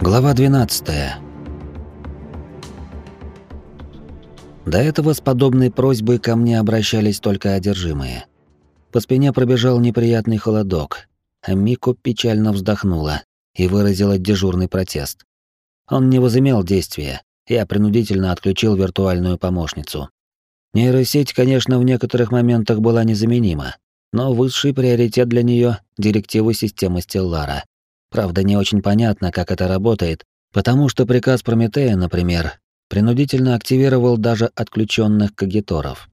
Глава 12. До этого с подобной просьбой ко мне обращались только одержимые. По спине пробежал неприятный холодок, а Мико печально вздохнула и выразила дежурный протест. Он не возымел действия, я принудительно отключил виртуальную помощницу. Нейросеть, конечно, в некоторых моментах была незаменима, но высший приоритет для нее директивы системы Стеллара. Правда, не очень понятно, как это работает, потому что приказ Прометея, например, принудительно активировал даже отключенных кагиторов.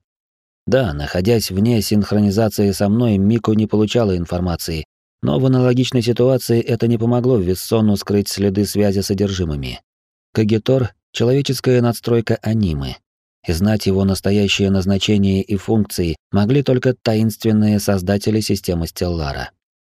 Да, находясь вне синхронизации со мной, Мико не получала информации, но в аналогичной ситуации это не помогло Виссону скрыть следы связи с содержимыми. Кагитор — человеческая надстройка анимы, и знать его настоящее назначение и функции могли только таинственные создатели системы Стеллара.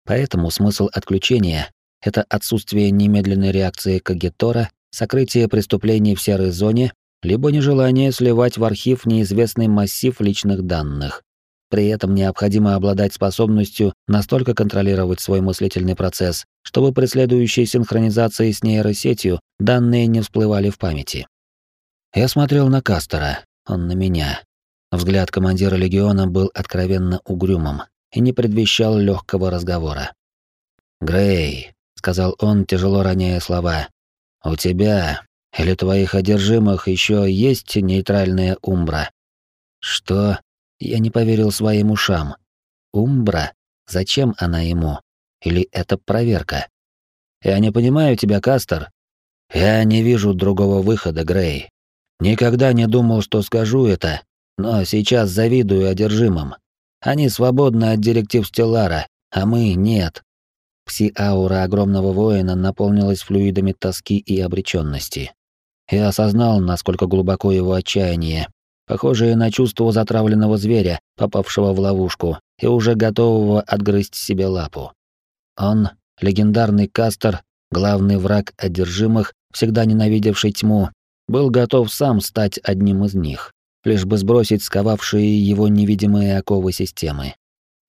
Поэтому смысл отключения это отсутствие немедленной реакции Кагитора, сокрытие преступлений в серой зоне, либо нежелание сливать в архив неизвестный массив личных данных. При этом необходимо обладать способностью настолько контролировать свой мыслительный процесс, чтобы при следующей синхронизации с нейросетью данные не всплывали в памяти. Я смотрел на Кастера, он на меня. Взгляд командира легиона был откровенно угрюмым и не предвещал легкого разговора. «Грей, сказал он, тяжело роняя слова. У тебя или твоих одержимых еще есть нейтральная умбра? Что? Я не поверил своим ушам. Умбра? Зачем она ему? Или это проверка? Я не понимаю тебя, Кастер. Я не вижу другого выхода, Грей. Никогда не думал, что скажу это, но сейчас завидую одержимым. Они свободны от директив Стеллара, а мы нет. Пси-аура огромного воина наполнилась флюидами тоски и обреченности. Я осознал, насколько глубоко его отчаяние, похожее на чувство затравленного зверя, попавшего в ловушку и уже готового отгрызть себе лапу. Он, легендарный Кастер, главный враг одержимых, всегда ненавидевший тьму, был готов сам стать одним из них, лишь бы сбросить сковавшие его невидимые оковы системы.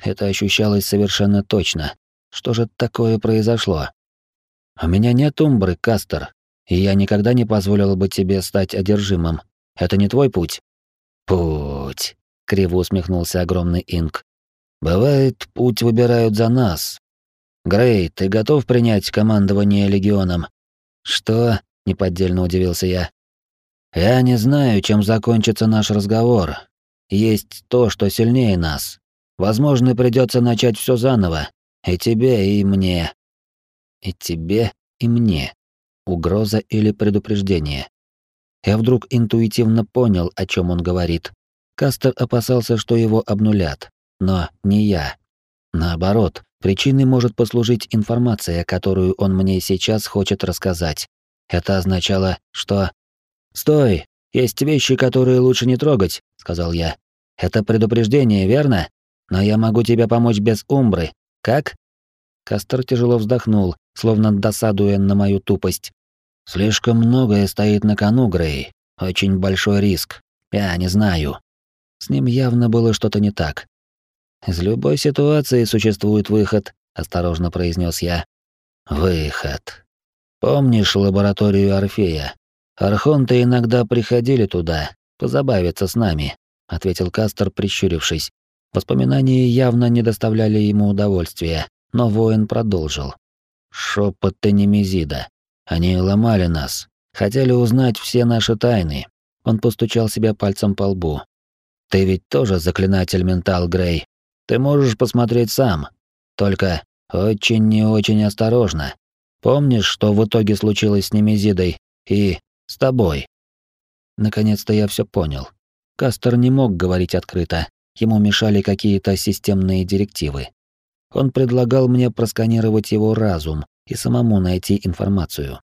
Это ощущалось совершенно точно, что же такое произошло? У меня нет умбры, Кастер, и я никогда не позволил бы тебе стать одержимым. Это не твой путь. Путь, криво усмехнулся огромный инк. Бывает, путь выбирают за нас. Грей, ты готов принять командование легионом? Что? неподдельно удивился я. Я не знаю, чем закончится наш разговор. Есть то, что сильнее нас. Возможно, придется начать все заново, и тебе, и мне. И тебе, и мне. Угроза или предупреждение. Я вдруг интуитивно понял, о чем он говорит. Кастер опасался, что его обнулят. Но не я. Наоборот, причиной может послужить информация, которую он мне сейчас хочет рассказать. Это означало, что... «Стой! Есть вещи, которые лучше не трогать», — сказал я. «Это предупреждение, верно? Но я могу тебе помочь без умбры, как? Кастер тяжело вздохнул, словно досадуя на мою тупость. Слишком многое стоит на кону, Грей. Очень большой риск. Я не знаю. С ним явно было что-то не так. Из любой ситуации существует выход, осторожно произнес я. Выход. Помнишь лабораторию Орфея? Архонты иногда приходили туда, позабавиться с нами, ответил Кастер, прищурившись. Воспоминания явно не доставляли ему удовольствия, но воин продолжил. Шепоты Немезида. Они ломали нас, хотели узнать все наши тайны. Он постучал себя пальцем по лбу. Ты ведь тоже заклинатель ментал, Грей. Ты можешь посмотреть сам. Только очень не очень осторожно. Помнишь, что в итоге случилось с Немезидой и с тобой? Наконец-то я все понял. Кастер не мог говорить открыто, Ему мешали какие-то системные директивы. Он предлагал мне просканировать его разум и самому найти информацию.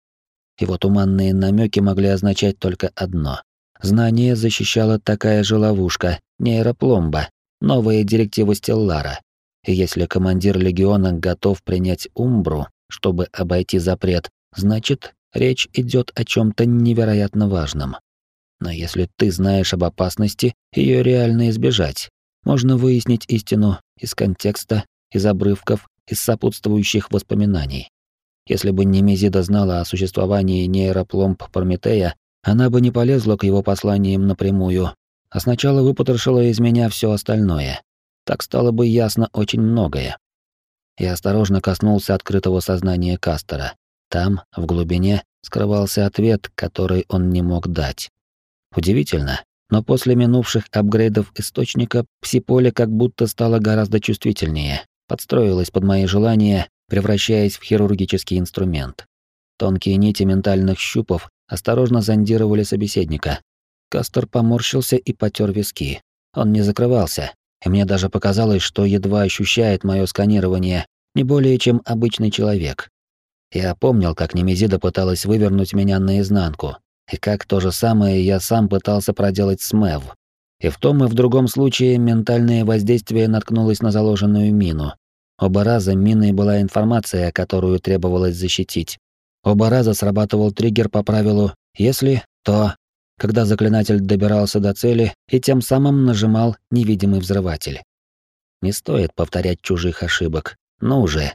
Его туманные намеки могли означать только одно. Знание защищала такая же ловушка, нейропломба, новая директива Стеллара. И если командир легиона готов принять Умбру, чтобы обойти запрет, значит, речь идет о чем то невероятно важном. Но если ты знаешь об опасности, ее реально избежать. Можно выяснить истину из контекста, из обрывков, из сопутствующих воспоминаний. Если бы Немезида знала о существовании нейропломб Прометея, она бы не полезла к его посланиям напрямую, а сначала выпотрошила из меня все остальное. Так стало бы ясно очень многое. Я осторожно коснулся открытого сознания Кастера. Там, в глубине, скрывался ответ, который он не мог дать. Удивительно, но после минувших апгрейдов источника псиполе как будто стало гораздо чувствительнее, подстроилось под мои желания, превращаясь в хирургический инструмент. Тонкие нити ментальных щупов осторожно зондировали собеседника. Кастер поморщился и потер виски. Он не закрывался, и мне даже показалось, что едва ощущает мое сканирование, не более чем обычный человек. Я помнил, как Немезида пыталась вывернуть меня наизнанку, и как то же самое я сам пытался проделать с Мэв. И в том и в другом случае ментальное воздействие наткнулось на заложенную мину. Оба раза миной была информация, которую требовалось защитить. Оба раза срабатывал триггер по правилу «если, то», когда заклинатель добирался до цели и тем самым нажимал невидимый взрыватель. Не стоит повторять чужих ошибок. Ну уже.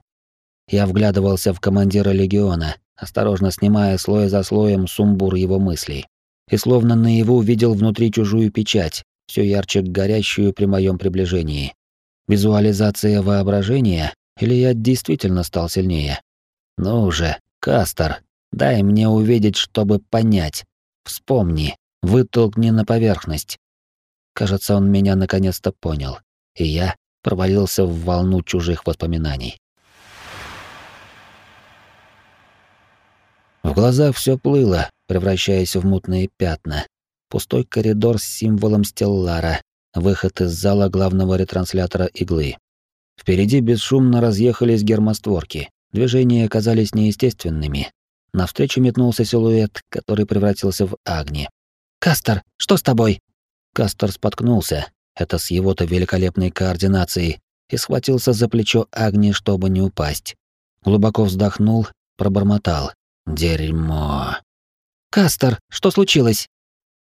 Я вглядывался в командира легиона, осторожно снимая слой за слоем сумбур его мыслей. И словно наяву видел внутри чужую печать, все ярче горящую при моем приближении. Визуализация воображения, или я действительно стал сильнее? Ну уже, Кастер, дай мне увидеть, чтобы понять. Вспомни, вытолкни на поверхность. Кажется, он меня наконец-то понял, и я провалился в волну чужих воспоминаний. В глазах все плыло, превращаясь в мутные пятна. Пустой коридор с символом Стеллара, выход из зала главного ретранслятора иглы. Впереди бесшумно разъехались гермостворки. Движения оказались неестественными. Навстречу метнулся силуэт, который превратился в Агни. «Кастер, что с тобой?» Кастер споткнулся, это с его-то великолепной координацией, и схватился за плечо Агни, чтобы не упасть. Глубоко вздохнул, пробормотал. Дерьмо. Кастер, что случилось?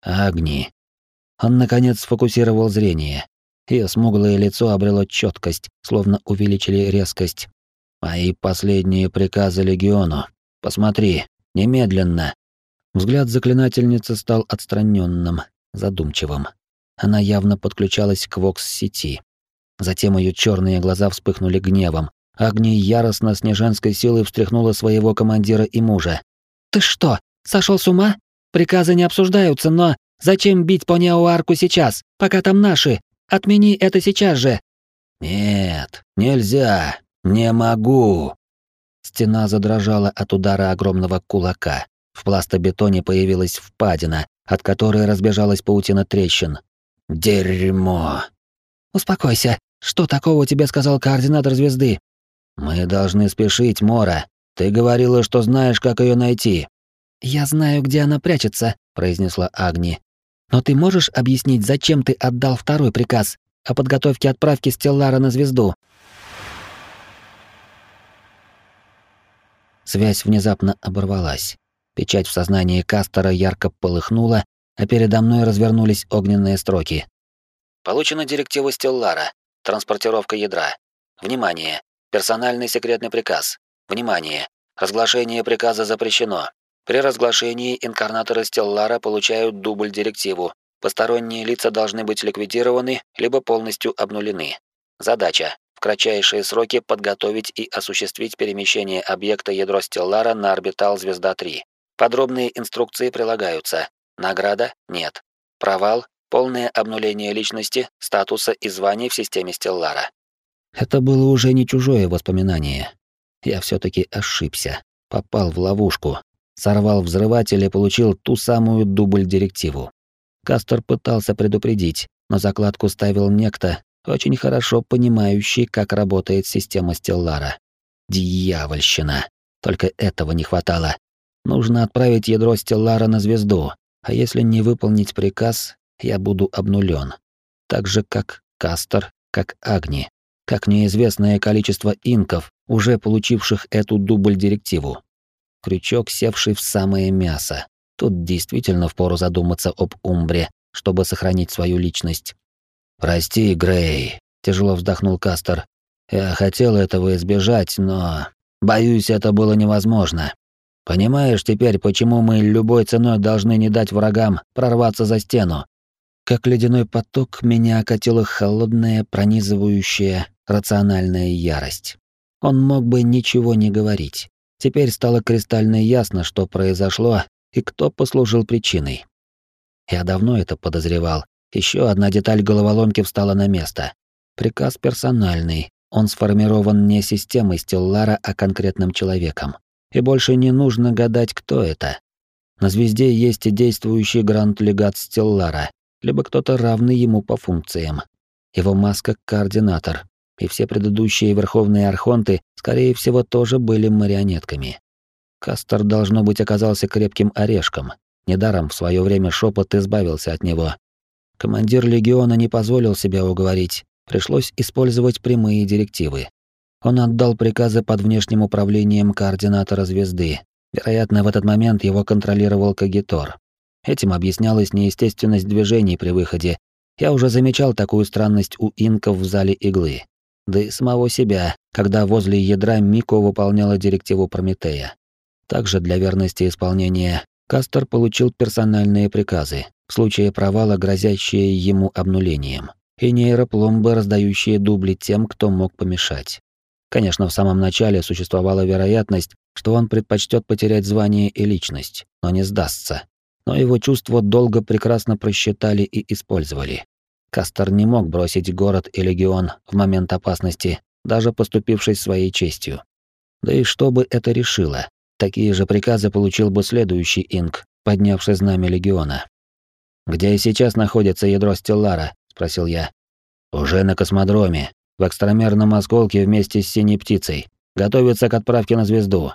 Огни. Он наконец сфокусировал зрение. Ее смуглое лицо обрело четкость, словно увеличили резкость. Мои последние приказы легиону. Посмотри, немедленно. Взгляд заклинательницы стал отстраненным, задумчивым. Она явно подключалась к вокс-сети. Затем ее черные глаза вспыхнули гневом, Агни яростно с неженской силой встряхнула своего командира и мужа. «Ты что, сошел с ума? Приказы не обсуждаются, но зачем бить по Неоарку сейчас, пока там наши? Отмени это сейчас же!» «Нет, нельзя, не могу!» Стена задрожала от удара огромного кулака. В пластобетоне появилась впадина, от которой разбежалась паутина трещин. «Дерьмо!» «Успокойся. Что такого тебе сказал координатор звезды? Мы должны спешить, Мора. Ты говорила, что знаешь, как ее найти. Я знаю, где она прячется, произнесла Агни. Но ты можешь объяснить, зачем ты отдал второй приказ о подготовке отправки Стеллара на звезду? Связь внезапно оборвалась. Печать в сознании Кастера ярко полыхнула, а передо мной развернулись огненные строки. Получена директива Стеллара. Транспортировка ядра. Внимание! Персональный секретный приказ. Внимание! Разглашение приказа запрещено. При разглашении инкарнаторы Стеллара получают дубль-директиву. Посторонние лица должны быть ликвидированы либо полностью обнулены. Задача в кратчайшие сроки подготовить и осуществить перемещение объекта ядро Стеллара на орбитал Звезда-3. Подробные инструкции прилагаются. Награда нет. Провал полное обнуление личности, статуса и званий в системе Стеллара. Это было уже не чужое воспоминание. Я все таки ошибся. Попал в ловушку. Сорвал взрыватель и получил ту самую дубль-директиву. Кастер пытался предупредить, но закладку ставил некто, очень хорошо понимающий, как работает система Стеллара. Дьявольщина. Только этого не хватало. Нужно отправить ядро Стеллара на звезду, а если не выполнить приказ, я буду обнулен. Так же, как Кастер, как Агни как неизвестное количество инков, уже получивших эту дубль-директиву. Крючок, севший в самое мясо. Тут действительно впору задуматься об Умбре, чтобы сохранить свою личность. «Прости, Грей», — тяжело вздохнул Кастер. «Я хотел этого избежать, но Боюсь, это было невозможно. Понимаешь теперь, почему мы любой ценой должны не дать врагам прорваться за стену? Как ледяной поток меня окатила холодная, пронизывающая, рациональная ярость. Он мог бы ничего не говорить. Теперь стало кристально ясно, что произошло и кто послужил причиной. Я давно это подозревал. Еще одна деталь головоломки встала на место. Приказ персональный. Он сформирован не системой Стеллара, а конкретным человеком. И больше не нужно гадать, кто это. На звезде есть и действующий гранд-легат Стеллара, либо кто-то равный ему по функциям. Его маска — координатор, и все предыдущие верховные архонты, скорее всего, тоже были марионетками. Кастер, должно быть, оказался крепким орешком. Недаром в свое время шепот избавился от него. Командир легиона не позволил себя уговорить, пришлось использовать прямые директивы. Он отдал приказы под внешним управлением координатора звезды. Вероятно, в этот момент его контролировал Кагитор. Этим объяснялась неестественность движений при выходе. Я уже замечал такую странность у инков в зале иглы. Да и самого себя, когда возле ядра Мико выполняла директиву Прометея. Также для верности исполнения Кастер получил персональные приказы, в случае провала грозящие ему обнулением, и нейропломбы, раздающие дубли тем, кто мог помешать. Конечно, в самом начале существовала вероятность, что он предпочтет потерять звание и личность, но не сдастся, но его чувства долго прекрасно просчитали и использовали. Кастер не мог бросить город и легион в момент опасности, даже поступившись своей честью. Да и что бы это решило? Такие же приказы получил бы следующий инк, поднявший знамя легиона. «Где сейчас находится ядро Стеллара?» — спросил я. «Уже на космодроме, в экстрамерном осколке вместе с синей птицей. Готовится к отправке на звезду.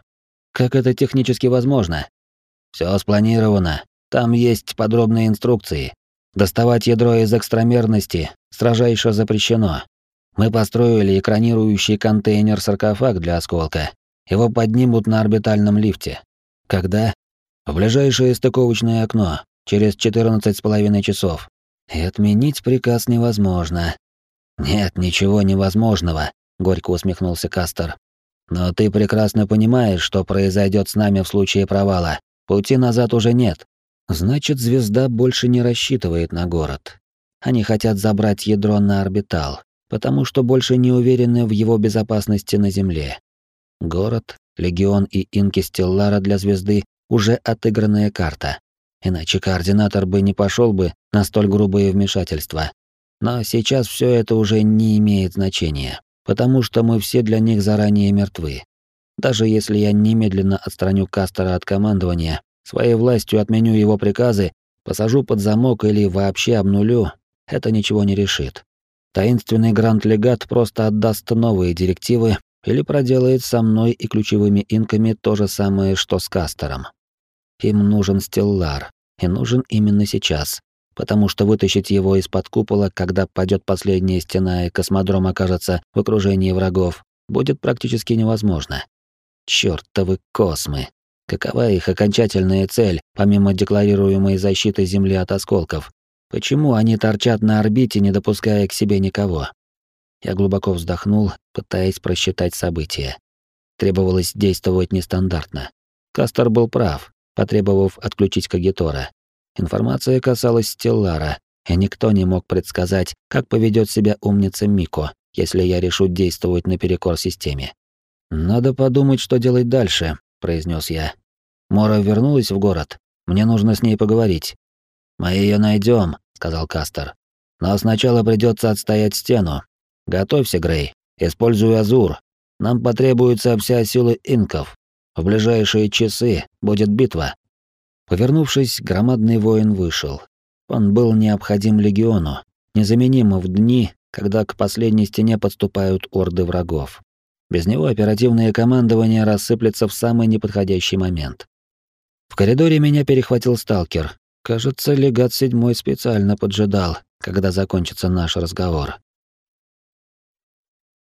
Как это технически возможно?» Все спланировано. Там есть подробные инструкции. Доставать ядро из экстрамерности строжайше запрещено. Мы построили экранирующий контейнер-саркофаг для осколка. Его поднимут на орбитальном лифте. Когда? В ближайшее стыковочное окно, через 14 с половиной часов. И отменить приказ невозможно. Нет, ничего невозможного, горько усмехнулся Кастер. Но ты прекрасно понимаешь, что произойдет с нами в случае провала. Пути назад уже нет. Значит, звезда больше не рассчитывает на город. Они хотят забрать ядро на орбитал, потому что больше не уверены в его безопасности на Земле. Город, легион и инки Стеллара для звезды уже отыгранная карта. Иначе координатор бы не пошел бы на столь грубые вмешательства. Но сейчас все это уже не имеет значения, потому что мы все для них заранее мертвы. Даже если я немедленно отстраню Кастера от командования, Своей властью отменю его приказы, посажу под замок или вообще обнулю, это ничего не решит. Таинственный гранд-легат просто отдаст новые директивы или проделает со мной и ключевыми инками то же самое, что с Кастером. Им нужен Стеллар, и нужен именно сейчас, потому что вытащить его из-под купола, когда падет последняя стена и космодром окажется в окружении врагов, будет практически невозможно. Чёртовы космы. Какова их окончательная цель, помимо декларируемой защиты Земли от осколков? Почему они торчат на орбите, не допуская к себе никого? Я глубоко вздохнул, пытаясь просчитать события. Требовалось действовать нестандартно. Кастер был прав, потребовав отключить Кагитора. Информация касалась Стеллара, и никто не мог предсказать, как поведет себя умница Мико, если я решу действовать наперекор системе. Надо подумать, что делать дальше, произнес я. Мора вернулась в город. Мне нужно с ней поговорить. Мы ее найдем, сказал Кастер. Но сначала придется отстоять стену. Готовься, Грей. Используй Азур. Нам потребуется вся сила инков. В ближайшие часы будет битва. Повернувшись, громадный воин вышел. Он был необходим легиону, незаменим в дни, когда к последней стене подступают орды врагов. Без него оперативное командование рассыплется в самый неподходящий момент. В коридоре меня перехватил сталкер. Кажется, легат седьмой специально поджидал, когда закончится наш разговор.